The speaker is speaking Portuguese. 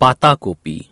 Patakopi.